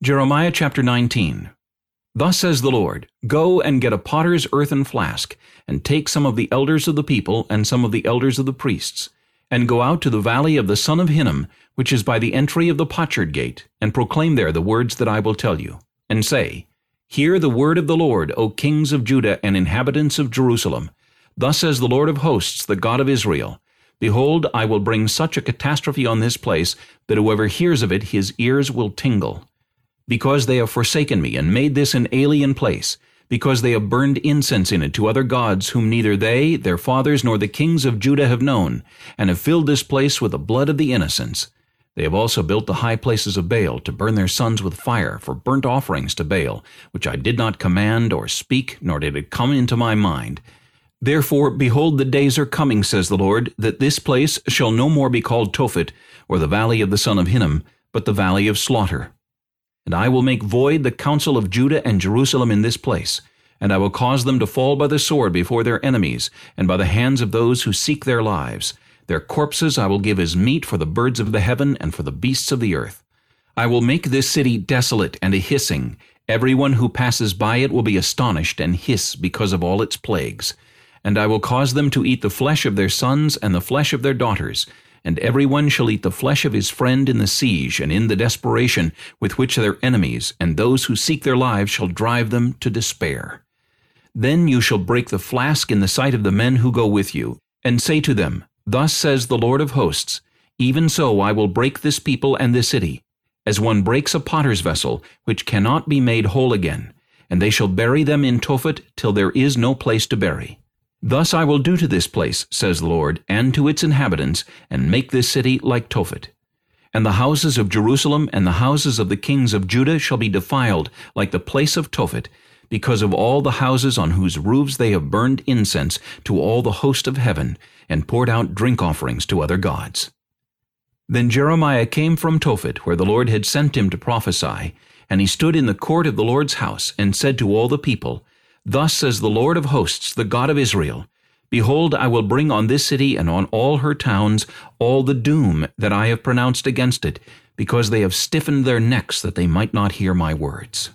Jeremiah chapter 19 Thus says the Lord, Go and get a potter's earthen flask, and take some of the elders of the people and some of the elders of the priests, and go out to the valley of the son of Hinnom, which is by the entry of the potsherd gate, and proclaim there the words that I will tell you, and say, Hear the word of the Lord, O kings of Judah and inhabitants of Jerusalem. Thus says the Lord of hosts, the God of Israel, Behold, I will bring such a catastrophe on this place, that whoever hears of it his ears will tingle because they have forsaken me and made this an alien place, because they have burned incense in it to other gods whom neither they, their fathers, nor the kings of Judah have known, and have filled this place with the blood of the innocents. They have also built the high places of Baal to burn their sons with fire for burnt offerings to Baal, which I did not command or speak, nor did it come into my mind. Therefore, behold, the days are coming, says the Lord, that this place shall no more be called Tophet, or the valley of the son of Hinnom, but the valley of slaughter. And I will make void the counsel of Judah and Jerusalem in this place, and I will cause them to fall by the sword before their enemies, and by the hands of those who seek their lives. Their corpses I will give as meat for the birds of the heaven and for the beasts of the earth. I will make this city desolate and a hissing. Everyone who passes by it will be astonished and hiss because of all its plagues. And I will cause them to eat the flesh of their sons and the flesh of their daughters, and every one shall eat the flesh of his friend in the siege and in the desperation with which their enemies and those who seek their lives shall drive them to despair. Then you shall break the flask in the sight of the men who go with you, and say to them, Thus says the Lord of hosts, Even so I will break this people and this city, as one breaks a potter's vessel, which cannot be made whole again, and they shall bury them in Tophet till there is no place to bury. Thus I will do to this place, says the Lord, and to its inhabitants, and make this city like Tophet. And the houses of Jerusalem and the houses of the kings of Judah shall be defiled like the place of Tophet, because of all the houses on whose roofs they have burned incense to all the host of heaven, and poured out drink offerings to other gods. Then Jeremiah came from Tophet, where the Lord had sent him to prophesy, and he stood in the court of the Lord's house, and said to all the people, Thus says the Lord of hosts, the God of Israel, Behold, I will bring on this city and on all her towns all the doom that I have pronounced against it, because they have stiffened their necks that they might not hear my words.